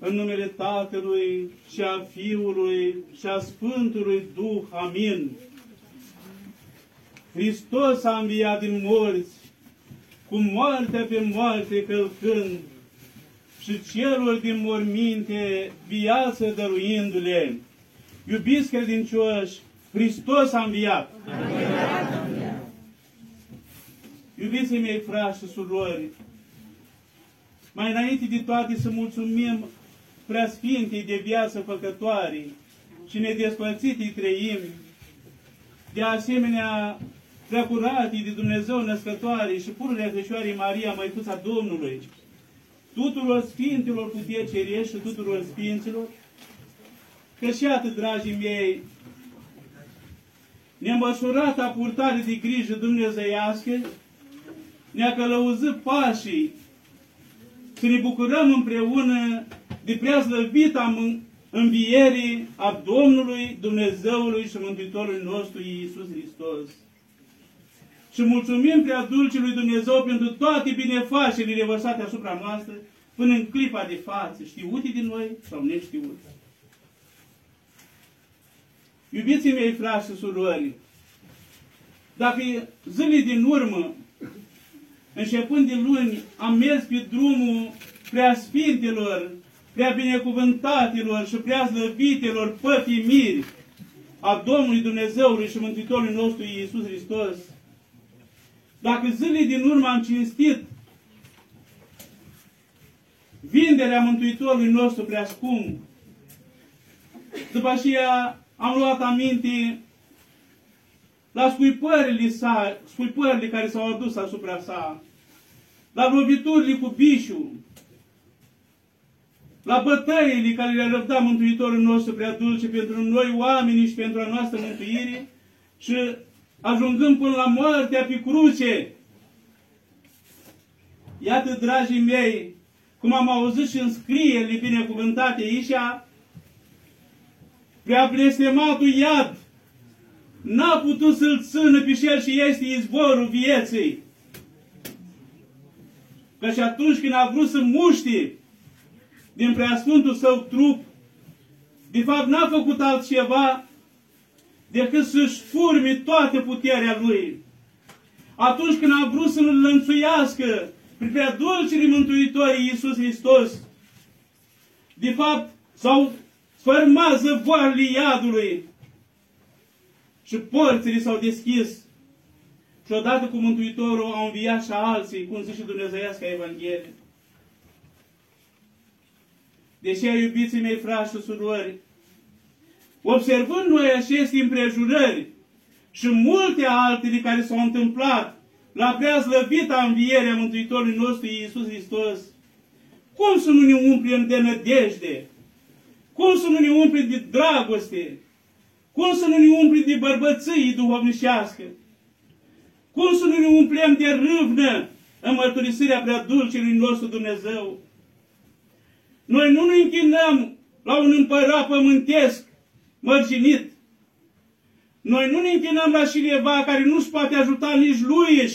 în numele Tatălui și a Fiului și a Sfântului Duh. Amin. Hristos a înviat din morți, cu moartea pe moarte călcând, și celor din morminte viață dăruindu-le. Iubiți credincioși, Hristos a înviat. Iubiții mei, frați și surori, mai înainte de toate să mulțumim preasfintei de viață făcătoare și nedespărțitei trăimi, de asemenea preacuratii de Dumnezeu născătoare și pururea Fecioarei Maria, Măicuța Domnului, tuturor Sfinților puteri cerești și tuturor Sfinților, că și atât, dragii mei, nemăsurata purtare de grijă dumnezeiască ne-a călăuzit pașii să ne bucurăm împreună de prea slăvita învierii a Domnului Dumnezeului și Mântuitorului nostru Iisus Hristos. Și mulțumim prea dulcelui Dumnezeu pentru toate binefacerile revărsate asupra noastră până în clipa de față, știute din noi sau neștiute. Iubiții mei, frați și surori, dacă zilele din urmă, începând de luni, am mers pe drumul prea sfintelor, prea binecuvântatelor și prea slăvitelor pătimiri a Domnului Dumnezeului și Mântuitorului nostru Iisus Hristos, dacă zilele din urmă am cinstit vinderea Mântuitorului nostru prea scump, după aceea am luat aminte la scuipările, sa, scuipările care s-au adus asupra sa, la loviturile cu bișul, la bătăile care le-a răbdat Mântuitorul nostru prea dulce pentru noi oameni și pentru a noastră mântuire și ajungând până la moartea pe cruce. Iată, dragii mei, cum am auzit și în scrierile binecuvântate aici, prea blestematul iad n-a putut să-l țină pe cel și este izvorul vieții. Căci atunci când a vrut să muște din preasfântul său trup, de fapt n-a făcut altceva decât să-și furme toată puterea lui. Atunci când a vrut să-l lănțuiască prin prea dulcele Mântuitorii Iisus Hristos, de fapt s-au sfărmat zăvoarele iadului și porțile s-au deschis și odată cu Mântuitorul au înviat și alții, cum zice Dumnezeiasca Evanghelie. Deși, iubiții mei, frați și surori, observând noi aceste împrejurări și multe altele care s-au întâmplat la prea slăvita învierea Mântuitorului nostru Iisus Hristos, cum să nu ne umplem de nădejde? Cum să nu ne umplem de dragoste? Cum să nu ne umplem de bărbății duhovnicească? Cum să nu ne umplem de râvnă în mărturisirea prea dulcelui nostru Dumnezeu? Noi nu ne închinăm la un împărat pământesc mărginit. Noi nu ne închinăm la cineva care nu-și poate ajuta nici lui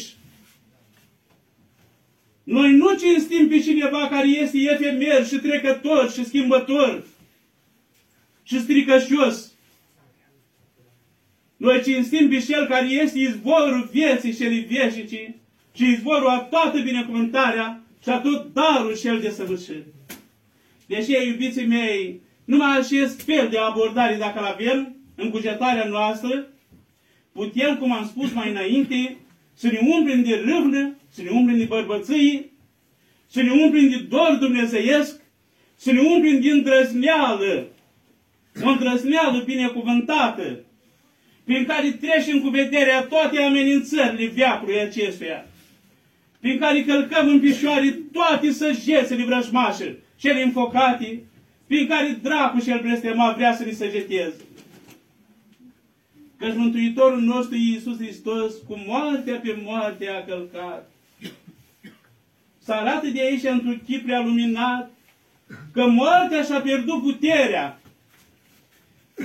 Noi nu cinstim pe cineva care este efemer și trecător și schimbător și stricășios. Noi cinstim pe cel care este izvorul vieții și veșnici și izvorul a toată binecuvântarea și a tot darul cel de săvârșit. Deși, iubiții mei, numai acest fel de abordare, dacă îl avem în cugetarea noastră, putem, cum am spus mai înainte, să ne umplem de râvnă, să ne umplem de bărbății, să ne umplem de dor dumnezeiesc, să ne umplem de îndrăzneală, o îndrăzneală binecuvântată, prin care trecem cu vederea toate amenințările viacului acestuia, prin care călcăm în picioare toate săgețele vrăjmașe, cele înfocate, prin care dracu și el blestema vrea să ne săgeteze. Căci Mântuitorul nostru Iisus Hristos cu moartea pe moarte a călcat. Să arată de aici într-un chip prea luminat că moartea și-a pierdut puterea,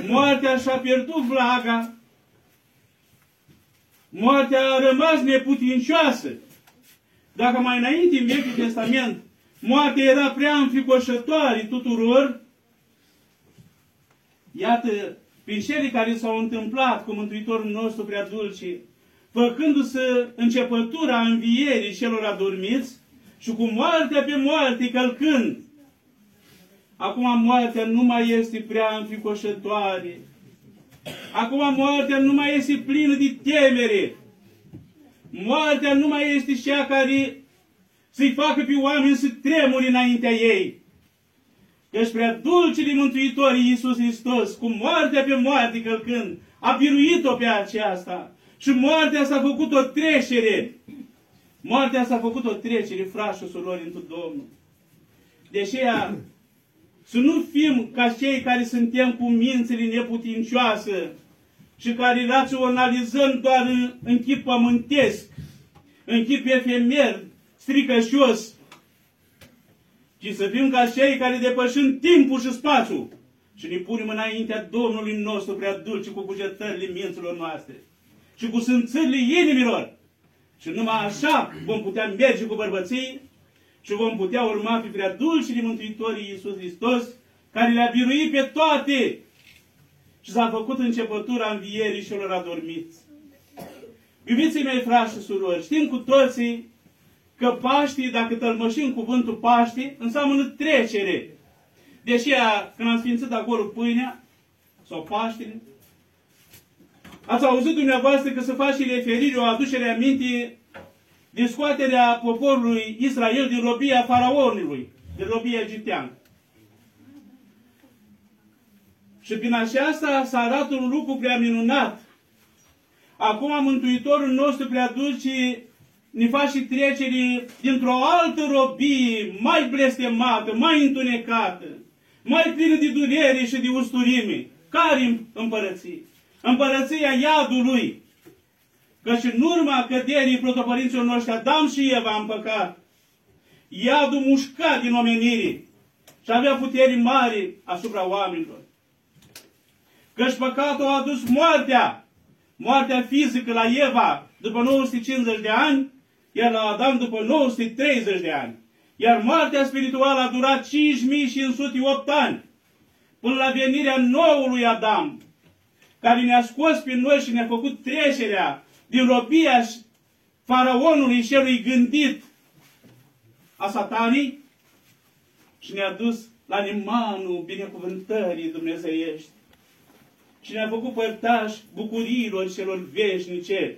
moartea și-a pierdut vlaga, moartea a rămas neputincioasă. Dacă mai înainte în Vechiul Testament moartea era prea înficoșătoare tuturor, iată, prin cele care s-au întâmplat cu Mântuitorul nostru prea dulce, făcându-se începătura învierii celor adormiți și cu moartea pe moarte călcând. Acum moartea nu mai este prea înficoșătoare. Acum moartea nu mai este plină de temere. Moartea nu mai este cea care să-i facă pe oameni să tremuri înaintea ei. Căci prea dulcele Mântuitorii Iisus Hristos, cu moartea pe moarte călcând, a biruit-o pe aceasta. Și moartea s-a făcut o trecere. Moartea s-a făcut o trecere, frați și surori, într Domnul. Deși să nu fim ca cei care suntem cu mințile neputincioase și care raționalizăm doar în, în chip pământesc, în chip efemer, stricășios, ci să fim ca cei care depășim timpul și spațiul și ne punem înaintea Domnului nostru prea dulce cu cugetările minților noastre și cu sânțările inimilor. Și numai așa vom putea merge cu bărbății și vom putea urma pe prea dulcii Mântuitorii Iisus Hristos, care le-a biruit pe toate și s-a făcut începătura învierii celor adormiți. Iubiții mei, frați și surori, știm cu toții că Paștii, dacă tălmășim cuvântul Paștii, înseamnă trecere. Deși când am sfințit acolo pâinea, sau Paștile, ați auzit dumneavoastră că se face referire, o aducere aminte din scoaterea poporului Israel din robia faraonului, din robia egipteană. Și prin aceasta s-a arată un lucru prea minunat. Acum Mântuitorul nostru prea dulce ne face trecere dintr-o altă robie mai blestemată, mai întunecată, mai plină de durere și de usturime. Care împărăție? Împărăția iadului. Că și în urma căderii protopărinților noștri, Adam și Eva în păcat, iadul mușca din omenire și avea puteri mari asupra oamenilor. Căci păcatul a adus moartea, moartea fizică la Eva după 950 de ani, iar la Adam după 930 de ani. Iar moartea spirituală a durat 5508 ani, până la venirea noului Adam, care ne-a scos pe noi și ne-a făcut trecerea din robia faraonului celui gândit a satanii și ne-a dus la limanul binecuvântării dumnezeiești și ne-a făcut părtași bucuriilor celor veșnice.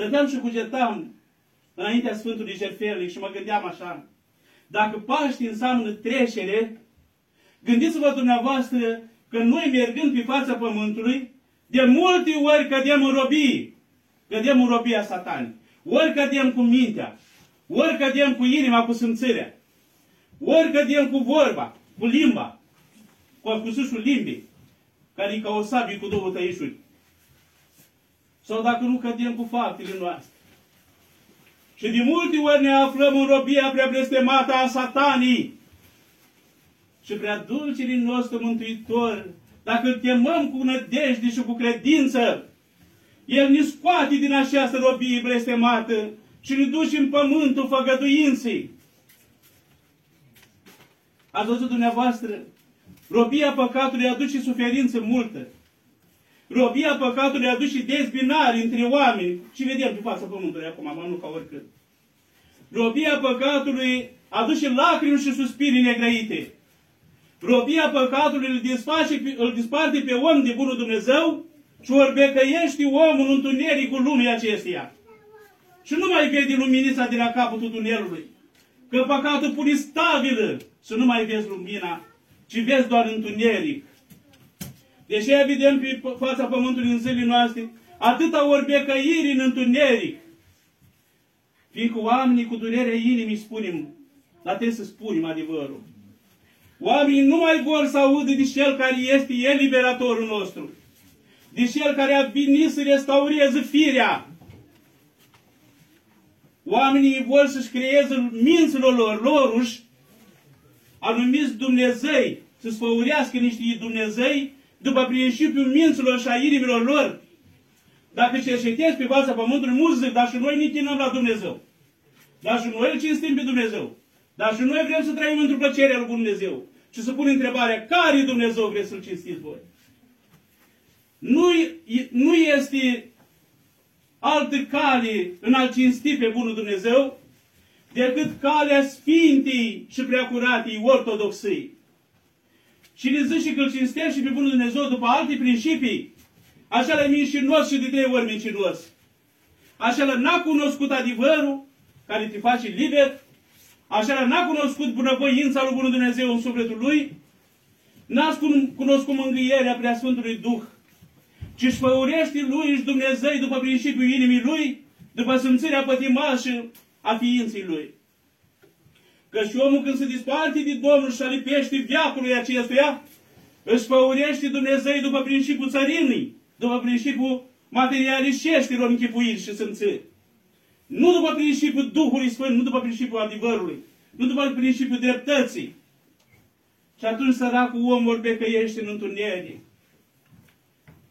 Stăteam și cugetam înaintea Sfântului Jertfelnic și mă gândeam așa, dacă Paști înseamnă trecere, gândiți-vă dumneavoastră că noi mergând pe fața pământului, de multe ori cădem în robii, cădem în robia satanii, ori cădem cu mintea, ori cădem cu inima, cu simțirea, ori cădem cu vorba, cu limba, cu acusușul limbii, care e ca o sabie cu două tăișuri. Sau dacă nu cădem cu faptele noastre. Și de multe ori ne aflăm în robia prea blestemată a satanii. Și prea dulcele nostru Mântuitor, dacă îl chemăm cu nădejde și cu credință, El ne scoate din această robie blestemată și ne duce în pământul făgăduinței. Ați văzut dumneavoastră Robia păcatului aduce suferință multă. Robia păcatului aduce dezbinare între oameni. Și vedem pe fața pământului acum, mă nu ca oricând. Robia păcatului aduce lacrimi și suspiri negrăite. Robia păcatului îl, disface, îl disparte pe om de bunul Dumnezeu și orbecăiește omul în întunericul lumii acesteia. Și nu mai vede luminița de la capătul tunelului. Că păcatul pune stabilă să nu mai vezi lumina ci vezi doar întuneric. Deși evident pe fața pământului în zilele noastre, atâta ori becăiri în întuneric. Fiindcă oamenii cu durerea inimii spunem, dar trebuie să spunem adevărul. Oamenii nu mai vor să audă de Cel care este El liberatorul nostru. De Cel care a venit să restaureze firea. Oamenii vor să-și creeze minților lor, loruși, anumiți Dumnezei să sfăurească niște Dumnezei după principiul minților și a inimilor lor. Dacă cercetezi pe fața pământului, mulți zic, dar și noi ne chinăm la Dumnezeu. Dar și noi îl cinstim pe Dumnezeu. Dar și noi vrem să trăim într-o plăcere al lui Dumnezeu. Și să pun întrebarea, care Dumnezeu vreți să-L cinstiți voi? Nu, nu este altă cale în a cinsti pe Bunul Dumnezeu decât calea Sfintei și Preacuratei Ortodoxii. Și ne zice că îl cinstește pe Bunul Dumnezeu după alte principii, așa la mincinos și de trei ori mincinos. Așa la n-a cunoscut adevărul care te face liber, așa la n-a cunoscut bunăvoința lui Bunul Dumnezeu în sufletul lui, n-a cunoscut mângâierea Preasfântului Duh, ci își făurește lui și Dumnezeu după principiul inimii lui, după simțirea pătimașă a ființei lui. Că și omul când se disparte de Domnul și alipește viacului acestuia, își făurește Dumnezeu după principiul țărinii, după principiul materialișeștilor închipuiri și simțiri. Nu după principiul Duhului Sfânt, nu după principiul adevărului, nu după principiul dreptății. Și atunci săracul om vorbe că ești în întuneric.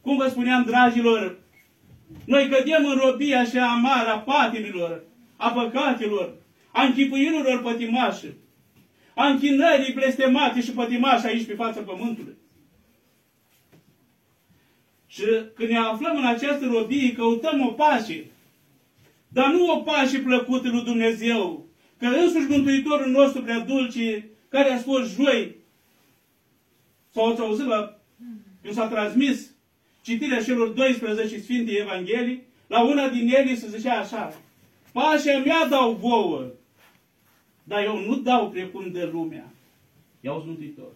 Cum vă spuneam, dragilor, noi cădem în robia așa amară a patimilor, a păcatelor, a închipuirilor pătimașe, a închinării blestemate și pătimașe aici pe fața pământului. Și când ne aflăm în această robie, căutăm o pace, dar nu o pace plăcută lui Dumnezeu, că însuși Mântuitorul nostru prea dulce, care a spus joi, sau ați auzit la, când s-a transmis citirea celor 12 Sfinte Evanghelii, la una din ele se zicea așa, Pașa mea dau vouă, dar eu nu dau precum de lumea. Iau Mântuitor.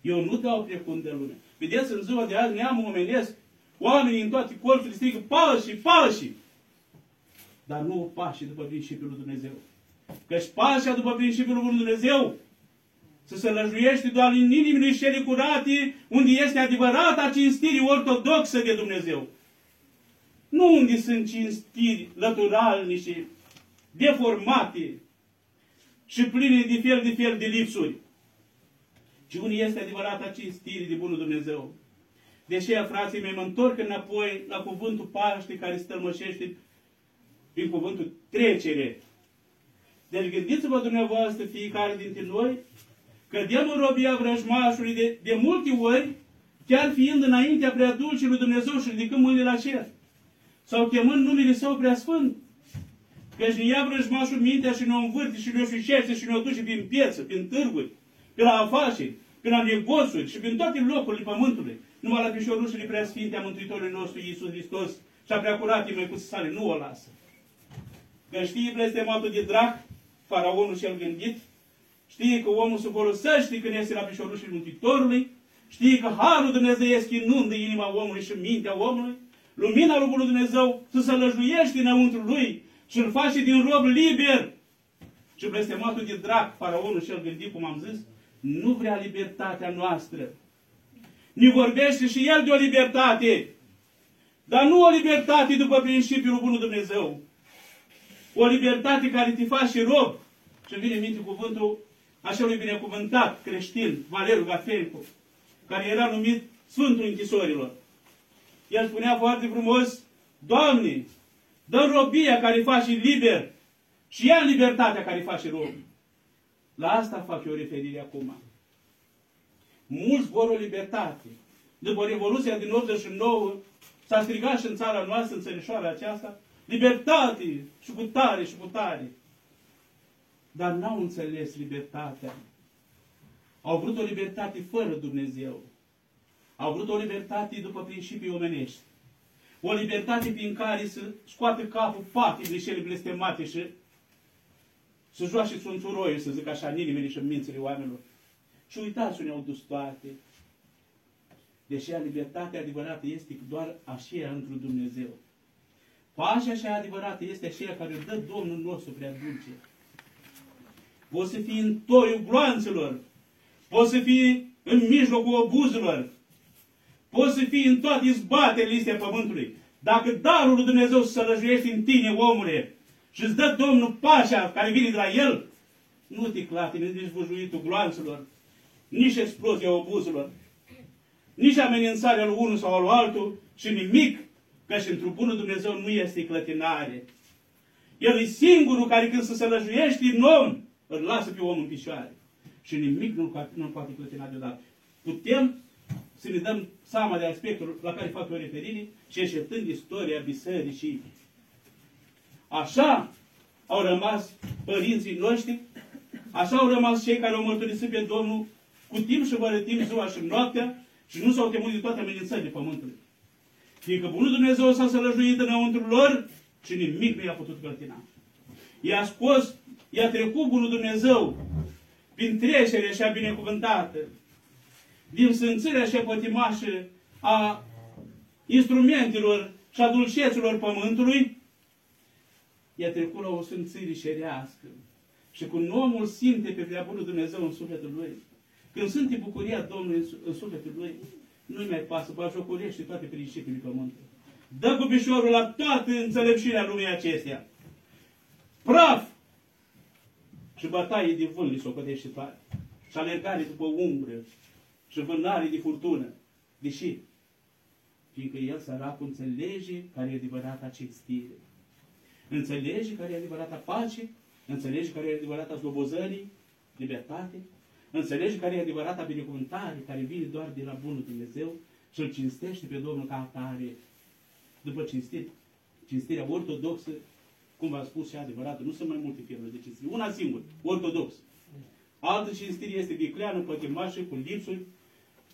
Eu nu dau precum de lumea. Vedeți, în ziua de azi, neamul omenesc, oamenii în toate colțurile strigă pași, pași. Dar nu pași după principiul lui Dumnezeu. Căci pașa după principiul lui Dumnezeu să se lăjuiește doar în inimile cele curate, unde este adevărata cinstire ortodoxă de Dumnezeu. Nu unde sunt cinstiri lăturalnice, deformate și pline de fel de fel de lipsuri, ci unde este adevărata cinstire de Bunul Dumnezeu. De aceea, frații mei, mă întorc înapoi la cuvântul Paște care stălmășește prin cuvântul trecere. Deci gândiți-vă dumneavoastră, fiecare dintre noi, Cădem în robia vrăjmașului de, de multe ori, chiar fiind înaintea prea dulce lui Dumnezeu și ridicând mâinile la cer. Sau chemând numele Său prea sfânt. Căci ne ia vrăjmașul mintea și ne învârte și ne ofișește și ne duce prin pieță, prin târguri, pe la afaceri, pe la negoțuri și prin toate locurile pământului. Numai la pișorușele prea sfinte a Mântuitorului nostru Iisus Hristos și a prea curate mai cu sale, nu o lasă. Că știi blestematul de drac, faraonul cel gândit, Știe că omul se folosește când este la pișorușul Mântuitorului. Știe că Harul Dumnezeiesc inundă inima omului și mintea omului. Lumina lui Dumnezeu să se lăjuiește înăuntru lui și îl face din rob liber. Și blestematul de drac, faraonul și el gândit, cum am zis, nu vrea libertatea noastră. Ne vorbește și el de o libertate. Dar nu o libertate după principiul Bunul Dumnezeu. O libertate care te face rob. Și vine în minte cuvântul acelui binecuvântat creștin, Valeriu Gafencu, care era numit Sfântul Închisorilor. El spunea foarte frumos, Doamne, dă robia care face liber și ia libertatea care face rob. La asta fac eu referire acum. Mulți vor o libertate. După Revoluția din 89 s-a strigat și în țara noastră, în țărișoara aceasta, libertate și putare și putare dar n-au înțeles libertatea. Au vrut o libertate fără Dumnezeu. Au vrut o libertate după principii omenești. O libertate prin care să scoată capul patimile cele blestemate și să joace sunțuroiul, să zic așa, în inimile și în mințile oamenilor. Și uitați unde au dus toate. Deși libertatea adevărată este doar așa într Dumnezeu. Pașa așa adevărată este aceea care dă Domnul nostru prea dulce poți să fii în toiul gloanțelor, poți să fii în mijlocul obuzelor, poți să fii în toate izbatele astea pământului. Dacă darul lui Dumnezeu să răjuiește în tine, omule, și îți dă Domnul pașa care vine de la El, nu te clatine nici bujuitul gloanțelor, nici explozia obuzelor, nici amenințarea lui unul sau al altul și nimic, că și într-un bunul Dumnezeu nu este clătinare. El e singurul care când se sălăjuiește în om, îl lasă pe om în picioare. Și nimic nu, nu poate clătina deodată. Putem să ne dăm seama de aspectul la care fac o referire și înșeptând istoria bisericii. Așa au rămas părinții noștri, așa au rămas cei care au mărturisit pe Domnul cu timp și fără timp, ziua și noaptea, și nu s-au temut de toate amenințările pământului. Fiindcă Bunul Dumnezeu s-a sălăjuit înăuntru lor și nimic nu i-a putut clătina. I-a scos, i-a trecut Bunul Dumnezeu prin trecerea așa binecuvântată, din sânțarea așa pătimașă a instrumentelor și a dulceților pământului, i-a trecut la o sânțire șerească. Și când omul simte pe prea bunul Dumnezeu în sufletul lui, când simte bucuria Domnului în sufletul lui, nu-i mai pasă, jocurește toate principiile pământului. Dă cu pișorul la toată înțelepciunea lumii acestea. Praf! Și bătaie de vânt li socotește toate. Și alergare după umbră. Și vânare de furtună. Deși, fiindcă el săracul înțelege care e adevărata cinstire. Înțelege care e adevărata pace, înțelege care e adevărata slobozării, libertate, înțelege care e adevărata binecuvântare care vine doar de la Bunul Dumnezeu și îl cinstește pe Domnul ca atare. După cinstire, cinstirea ortodoxă, cum v-am spus și adevărată, nu sunt mai multe firme de cinstire. Una singură, ortodox. Altă cinstire este vicleană, pătimașă, cu lipsuri,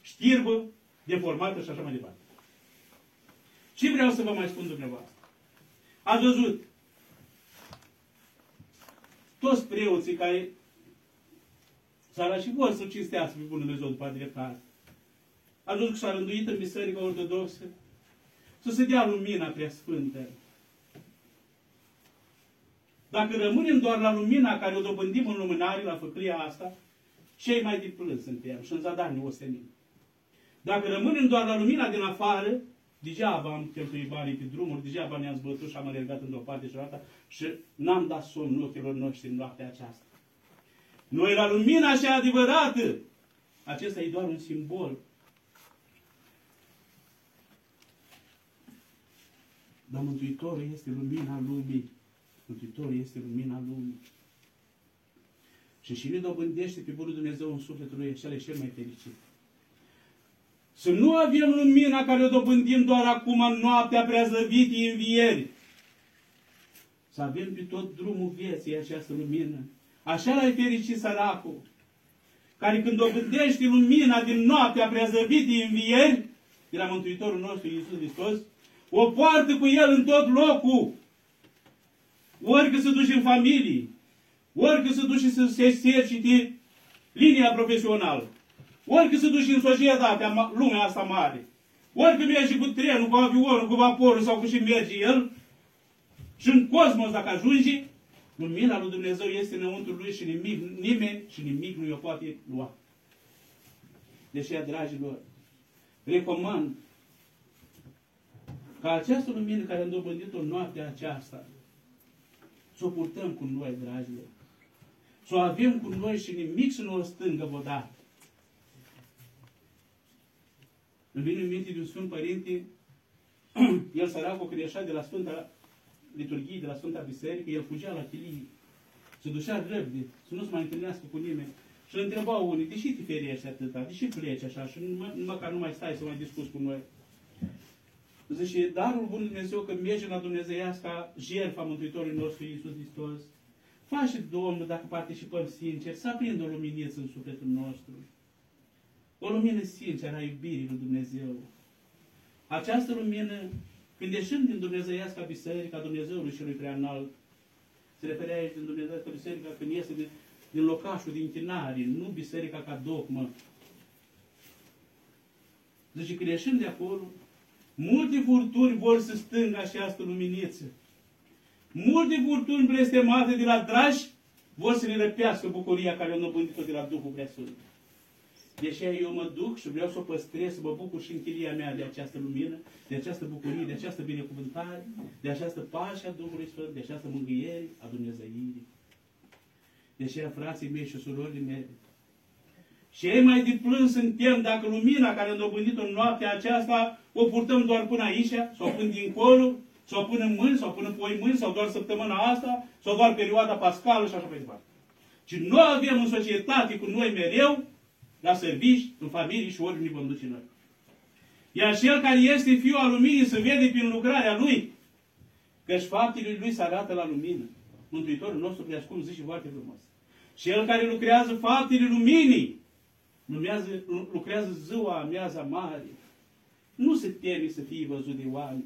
știrbă, deformată și așa mai departe. Ce vreau să vă mai spun dumneavoastră? Ați văzut toți preoții care s-ar și vor să cinstească pe Bunul Dumnezeu după dreptate. Ați văzut că s-a rânduit în Biserica Ortodoxă să se dea lumina prea sfântă. Dacă rămânem doar la lumina care o dobândim în luminare, la făclia asta, cei mai de plâns suntem și în zadar ne ostenim. Dacă rămânem doar la lumina din afară, degeaba am cheltuit banii pe drumuri, degeaba ne-am zbătut și am alergat într-o parte și alta și n-am dat somn ochilor noștri în noaptea aceasta. Noi la lumina așa adevărată, acesta e doar un simbol. Dar Mântuitorul este lumina lumii. Mântuitorul este lumina lumii. Și cine dobândește pe Bunul Dumnezeu în sufletul lui, acela e cel mai fericit. Să nu avem lumina care o dobândim doar acum în noaptea preazăvitii învieri. Să avem pe tot drumul vieții această lumină. Așa l-ai fericit săracul, care când dobândește lumina din noaptea preazăvitii învieri, de la Mântuitorul nostru Iisus Hristos, o poartă cu el în tot locul. Ori că se duce în familie, ori că se duce să se exercite linia profesională, ori că se duce în societatea, lumea asta mare, ori că merge cu trenul, cu avionul, cu vaporul sau cu și merge el, și în cosmos dacă ajunge, lumina lui Dumnezeu este înăuntru lui și nimic, nimeni și nimic nu i-o poate lua. Deși, dragilor, recomand ca această lumină care am dobândit-o noaptea aceasta, să o purtăm cu noi, dragilor. Să o avem cu noi și nimic să nu o stângă vodată. Îmi vine în minte de un Sfânt Părinte, el săracul când ieșea de la Sfânta Liturghie, de la Sfânta Biserică, el fugea la chilie. Se ducea răbde, să nu se mai întâlnească cu nimeni. Și îl întrebau unii, de ce te ferești atâta? De ce pleci așa? Și mă, măcar nu mai stai să mai discuți cu noi. Zice, darul Bun Dumnezeu că merge la Dumnezeiasca jertfa Mântuitorului nostru Iisus Hristos. Face, Domnul, dacă participăm sincer, să aprindă o luminiță în sufletul nostru. O lumină sinceră a iubirii lui Dumnezeu. Această lumină, când ieșim din Dumnezeiasca Biserica Dumnezeului și lui prea înalt, se referea aici din Dumnezeiasca Biserica când iese din, din locașul din tinari, nu biserica ca dogmă. Deci când ieșim de acolo, multe furtuni vor să stângă această luminiță. Multe furtuni blestemate de la dragi vor să ne răpească bucuria care o năbândit-o de la Duhul Preasfânt. De aceea eu mă duc și vreau să o păstrez, să mă bucur și în chilia mea de această lumină, de această bucurie, de această binecuvântare, de această pace a Duhului Sfânt, de această mângâiere a Dumnezeirii. De aceea, frații mei și surorile mele, cei mai de plâns suntem dacă lumina care am dobândit-o în noaptea aceasta o purtăm doar până aici, sau până dincolo, sau până în mâini, sau până poi mâini, sau doar săptămâna asta, sau doar perioada pascală și așa mai departe. Și noi avem în societate cu noi mereu, la servici, în familie și oriunde vom duce noi. Iar cel care este fiul al luminii se vede prin lucrarea lui, căci faptele lui se arată la lumină. Mântuitorul nostru prea scump zice foarte frumos. Cel care lucrează faptele luminii, lumează, lucrează ziua, amiaza mare, nu se teme să fie văzut de oameni,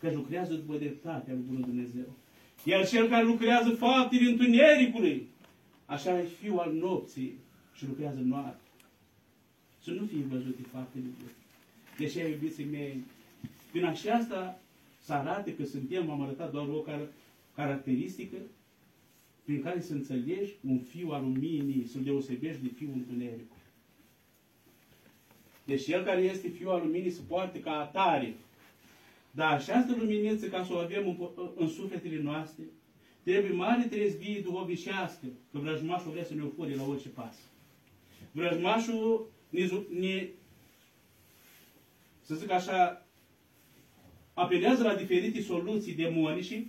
că lucrează după dreptatea lui Bunul Dumnezeu. Iar cel care lucrează faptele întunericului, așa e fiul al nopții și lucrează noapte. Să nu fie văzute faptele lui. Deși, iubiții mei, prin aceasta să arate că suntem, am arătat doar o car caracteristică prin care să înțelegi un fiu al luminii, să-l deosebești de fiul întunericului. Deci el care este fiul al luminii se poate ca atare. Dar această luminiță, ca să o avem în, în sufletele noastre, trebuie mare trezvie duhovnicească, că vrăjmașul vrea să ne ofure la orice pas. Vrăjmașul ne, ne, să zic așa, apelează la diferite soluții demonice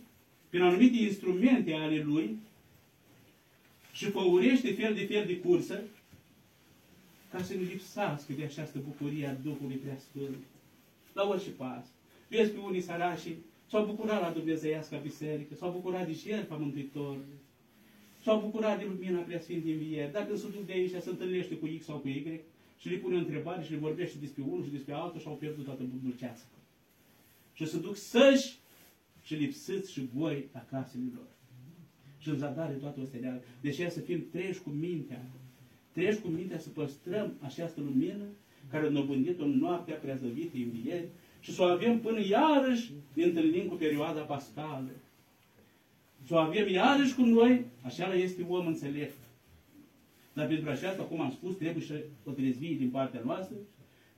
prin anumite instrumente ale lui și făurește fel de fel de cursă ca să ne lipsească de această bucurie a Duhului Preasfânt. La orice pas. Vezi pe unii sărași s-au bucurat la Dumnezeiasca Biserică, s-au bucurat de jertfa Mântuitorului, s-au bucurat de lumina Preasfânt din vier. Dacă se duc de aici, se întâlnește cu X sau cu Y și le pune o întrebare și le vorbește despre unul și despre altul și au pierdut toată dulceața. Și se duc săși și lipsiți și goi la casele lor. Și în zadare toată osteneală. Deci să fim treji cu mintea Treci cu mintea să păstrăm această lumină care ne-a bândit-o în noaptea preazăvită învieri și să o avem până iarăși ne întâlnim cu perioada pascală. Să o avem iarăși cu noi, așa este om înțelept. Dar pentru aceasta, cum am spus, trebuie și o trezvie din partea noastră,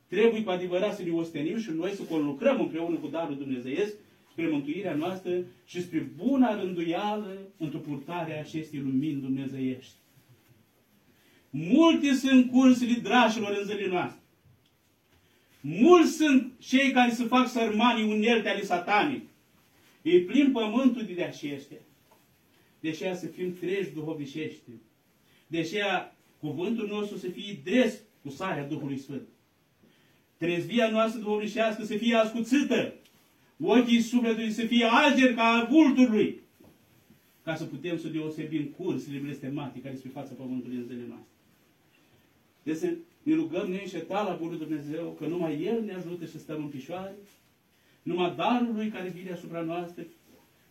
trebuie cu adevărat să ne ostenim și noi să conlucrăm împreună cu Darul Dumnezeiesc spre mântuirea noastră și spre buna rânduială într-o purtare acestei lumini dumnezeiești. Multe sunt cursele drașilor în zilele noastre. Mulți sunt cei care se fac sărmanii unelte ale satanii. Ei plin pământul de aceștia. De aceea să fim treji duhovnicești. De aceea cuvântul nostru să fie dres cu sarea Duhului Sfânt. Trezvia noastră duhovnicească să fie ascuțită. Ochii sufletului să fie algeri ca a vulturului. Ca să putem să deosebim cursele blestemate care sunt pe fața pământului în zilele noastre. Deci să ne rugăm neînșetat la Bunul Dumnezeu că numai El ne ajută să stăm în picioare, numai darul Lui care vine asupra noastră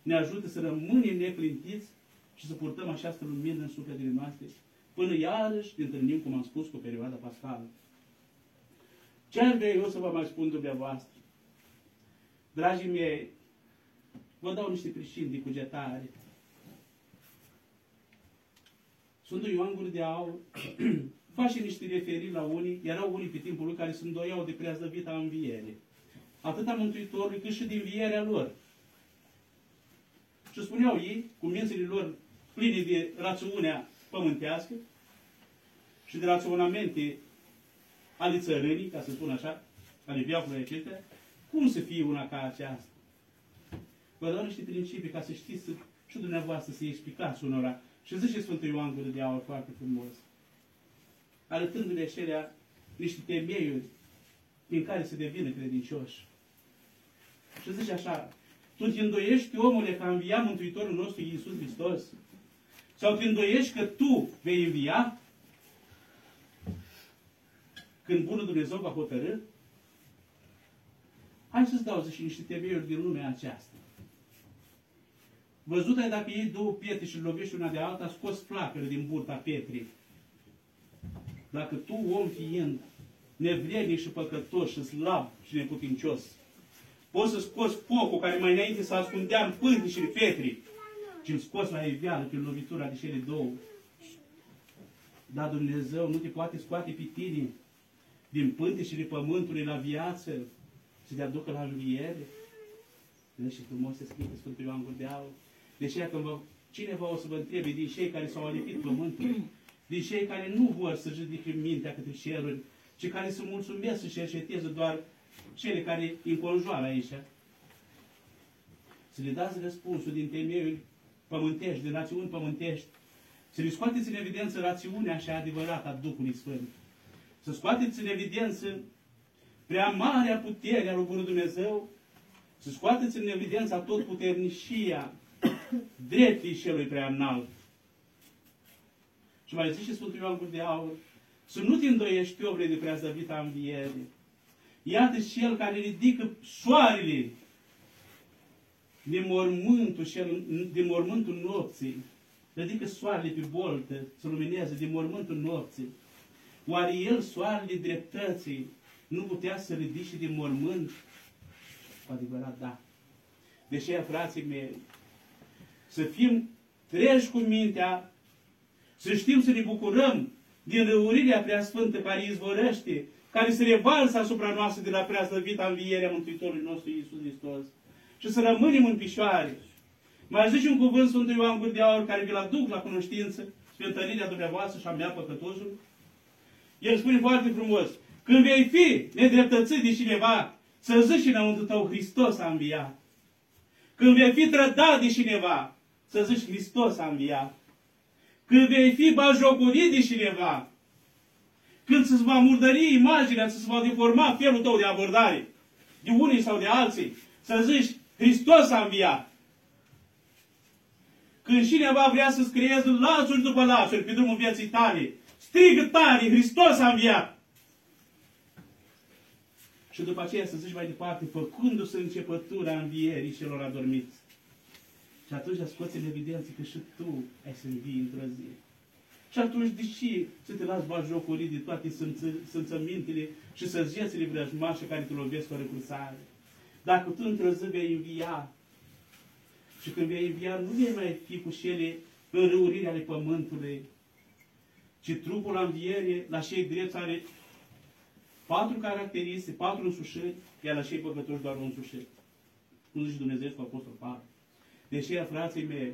ne ajută să rămânem neclintiți și să purtăm această lumină în sufletele noastre, până iarăși ne întâlnim, cum am spus, cu perioada pascală. Ce ar vrea eu să vă mai spun dumneavoastră? Dragii mei, vă dau niște pricini de cugetare. Sfântul Ioan Gură de Aur face niște referiri la unii, erau unii pe timpul lui care se îndoiau de preazăvita înviere. Atât a Mântuitorului cât și din învierea lor. Și spuneau ei, cu mințile lor pline de rațiunea pământească și de raționamente ale țărânii, ca să spun așa, ale viacului acestea, cum să fie una ca aceasta? Vă dau niște principii ca să știți și dumneavoastră să-i explicați unora. Și zice Sfântul Ioan Gură de Aur foarte frumos arătându-le acelea niște temeiuri prin care se devină credincioși. Și zice așa, tu te îndoiești, omule, că a înviat Mântuitorul nostru Iisus Hristos? Sau te îndoiești că tu vei învia când Bunul Dumnezeu va hotărâ? Hai să-ți dau și niște temeiuri din lumea aceasta. Văzut ai dacă iei două pietre și lovești una de alta, scos flacără din burta pietrii. Dacă tu, om fiind nevrednic și păcătos și slab și neputincios, poți să scoți focul care mai înainte s-a ascundea în pânti și în petri și îl scoți la iveală prin lovitura de cele două. Dar Dumnezeu nu te poate scoate pe tine din pântișile pământului la viață să te aducă la înviere. Deci și frumos se scrie Sfântul Ioan Gurdeau. Deci când vă, cineva o să vă întrebe din cei care s-au alipit pământul, din cei care nu vor să ridice mintea către ceruri, ci care se mulțumesc să cerceteze doar cele care îi înconjoară aici. Să le dați răspunsul din temeiuri pământești, de națiuni pământești, Să ne scoateți în evidență rațiunea și adevărată a Duhului Sfânt. Să scoateți în evidență prea marea putere a lui Bunul Dumnezeu, să scoateți în evidență tot puternicia dreptii celui prea înalt. Și mai zice Sfântul Ioan Gură de Aur, să nu te îndoiești, obre de prea zăvita înviere. Iată cel care ridică soarele din mormântul, cel, din mormântul nopții. Ridică soarele pe boltă, să lumineze din mormântul nopții. Oare el, soarele dreptății, nu putea să ridice din mormânt? Cu adevărat, da. Deși, frații mei, să fim treji cu mintea, să știm să ne bucurăm din răurirea preasfântă care izvorăște, care se revalsă asupra noastră de la preaslăvita învierea Mântuitorului nostru Iisus Hristos. Și să rămânem în picioare. Mai zice un cuvânt Sfântul Ioan Gură de Aur care vi-l aduc la cunoștință spre întărirea dumneavoastră și a mea păcătosului. El spune foarte frumos, când vei fi nedreptățit de cineva, să zici înăuntru tău, Hristos a înviat. Când vei fi trădat de cineva, să zici, Hristos a înviat. Când vei fi bajocorit de cineva, când se va murdări imaginea, să se va deforma felul tău de abordare, de unii sau de alții, să zici, Hristos a înviat. Când cineva vrea să scrieze lațuri după lațuri pe drumul vieții tale, strigă tare, Hristos a înviat. Și după aceea să zici mai departe, făcându-se începătura învierii celor adormiți. Și atunci scoți în evidență că și tu ai să învii într-o zi. Și atunci de ce să te lași bajocorii de toate sânțămintele și săgețele vrăjmașe care te lovesc fără cruzare? Dacă tu într-o zi vei învia și când vei învia, nu vei mai fi cu cele înrăuriri ale pământului, ci trupul la înviere, la cei drepți are patru caracteristici, patru însușiri, iar la cei păcătoși doar un însușit. Cum zice Dumnezeu cu Apostol Pavel. De aceea, frații mei,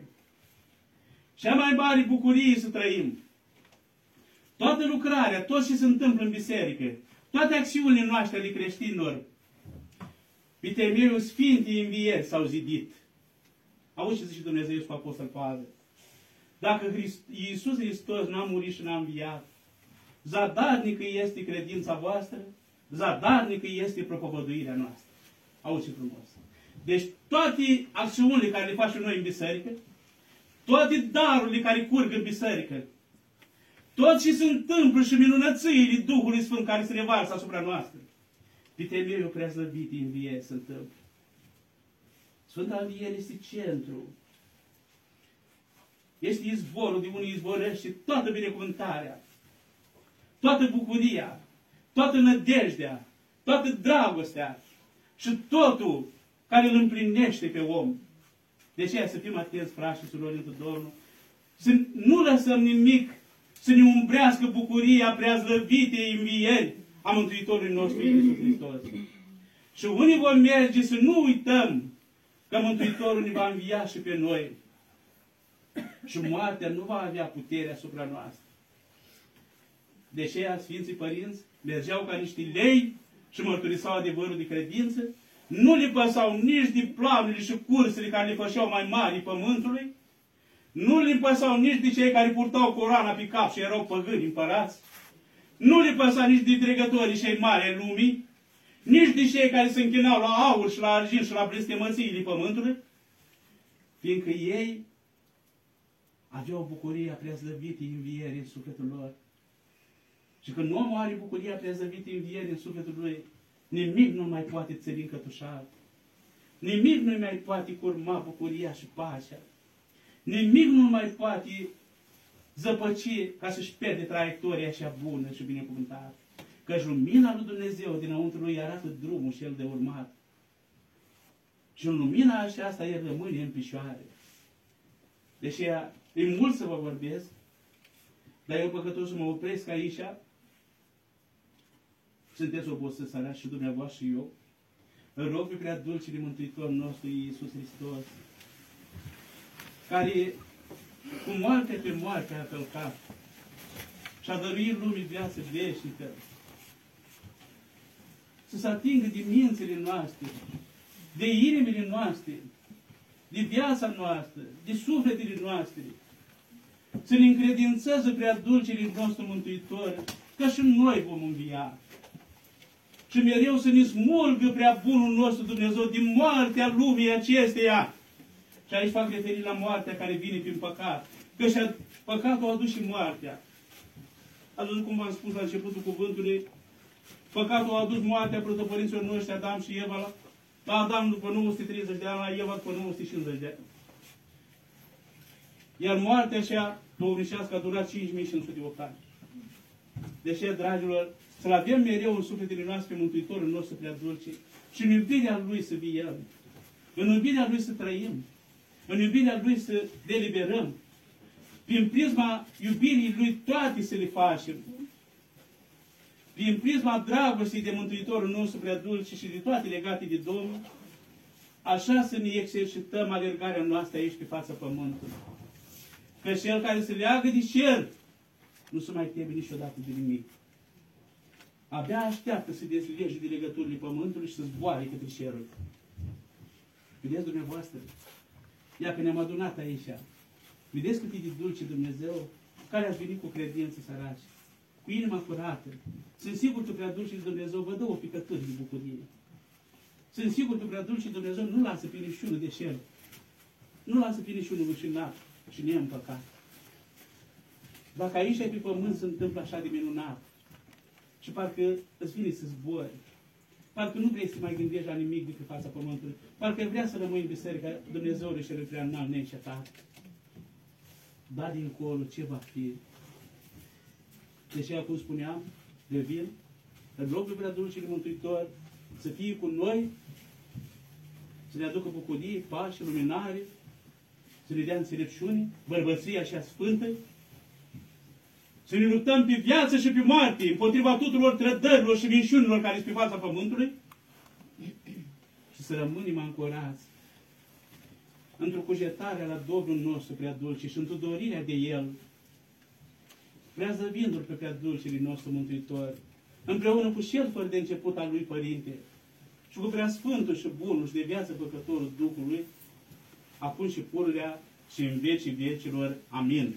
cea mai mare bucurie să trăim. Toată lucrarea, tot ce se întâmplă în biserică, toate acțiunile noastre ale creștinilor, pe temeiul Sfintei Învieri s-au zidit. Auzi ce zice Dumnezeu cu Apostol Pavel. Dacă Christ, Iisus Hristos n-a murit și n-a înviat, zadarnică este credința voastră, zadarnică este propovăduirea noastră. Auzi ce frumos. Deci toate acțiunile care le facem noi în biserică, toate darurile care curg în biserică, tot ce se întâmplă și minunățiile Duhului Sfânt care se revarsă asupra noastră, pe temeiul prea slăvit învie se întâmplă. Sfânta Înviere este centru. Este izvorul de unde izvorăște toată binecuvântarea, toată bucuria, toată nădejdea, toată dragostea și totul care îl împlinește pe om. De aceea să fim atenți, frați și surori, într Domnul, să nu lăsăm nimic să ne umbrească bucuria preazlăvitei învieri a Mântuitorului nostru Iisus Hristos. Și unii vom merge să nu uităm că Mântuitorul ne va învia și pe noi. Și moartea nu va avea putere asupra noastră. De aceea Sfinții Părinți mergeau ca niște lei și mărturisau adevărul de credință nu le păsau nici diploamele și cursele care le făceau mai mari pământului, nu le păsau nici de cei care purtau coroana pe cap și erau păgâni împărați, nu le păsa nici de dregătorii cei mari ai lumii, nici de cei care se închinau la aur și la argint și la blestemățiile pământului, fiindcă ei aveau bucuria preazlăvită înviere în sufletul lor. Și când omul are bucuria preazlăvită înviere în sufletul lui, Nimic nu mai poate țări în cătușar. Nimic nu mai poate curma bucuria și pacea. Nimic nu mai poate zăpăci ca să-și pierde traiectoria așa bună și binecuvântată. Căci lumina lui Dumnezeu dinăuntru lui arată drumul și el de urmat. Și în lumina aceasta el rămâne în picioare. Deși e mult să vă vorbesc, dar eu păcătos să mă opresc aici sunteți obosiți să și dumneavoastră și eu. Îl rog pe prea dulcele Mântuitor nostru Iisus Hristos, care cu moarte pe moarte a călcat și a dăruit lumii viață veșnică, să se atingă de mințile noastre, de inimile noastre, de viața noastră, de sufletele noastre, să ne încredințeze prea dulcele nostru Mântuitor, că și noi vom învia. Și mereu să ne smulgă prea bunul nostru Dumnezeu din moartea lumii acesteia. Și aici fac referire la moartea care vine prin păcat. Că și păcatul a adus și moartea. Adus cum v-am spus la începutul cuvântului, păcatul a adus moartea protopărinților noștri, Adam și Eva, la, la Adam după 930 de ani, la Eva după 950 de ani. Iar moartea așa domnicească a durat 5508 ani. Deși, dragilor, să-L avem mereu în sufletele noastre pe Mântuitorul nostru prea dulce și în iubirea Lui să viem, în iubirea Lui să trăim, în iubirea Lui să deliberăm, prin prisma iubirii Lui toate să le facem, prin prisma dragostei de Mântuitorul nostru prea dulce și de toate legate de Domnul, așa să ne exercităm alergarea noastră aici pe fața pământului. Că cel care se leagă de cer nu se mai teme niciodată de nimic. Abia așteaptă să deslege de legăturile pământului și să zboare către cerul. Vedeți dumneavoastră? Ia că ne-am adunat aici. Vedeți cât e de dulce Dumnezeu care ați venit cu credință săraci, cu inima curată. Sunt sigur că prea dulce Dumnezeu vă dă o picătură de bucurie. Sunt sigur că prea dulce Dumnezeu nu lasă pe niciunul de șel. Nu lasă pe niciunul rușinat și neîmpăcat. Dacă aici pe pământ se întâmplă așa de minunat și parcă îți vine să zbori, parcă nu vrei să mai gândești la nimic decât fața pământului, parcă vrea să rămâi în biserica Dumnezeului și prea înalt neîncetat. Dar dincolo ce va fi? Deși acum spuneam, revin, în locul prea dulcele Mântuitor, să fie cu noi, să ne aducă bucurie, pace, luminare, să ne dea înțelepciune, bărbăția așa sfântă, să ne luptăm pe viață și pe moarte, împotriva tuturor trădărilor și minciunilor care sunt pe fața pământului și să rămânem ancorați într-o cugetare la Domnul nostru prea dulce și într-o dorirea de El, prea zăvindu pe prea dulcele nostru Mântuitor, împreună cu Cel fără de început al Lui Părinte și cu prea Sfântul și Bunul și de viață păcătorul Duhului, acum și pururea și în vecii vecilor. Amin.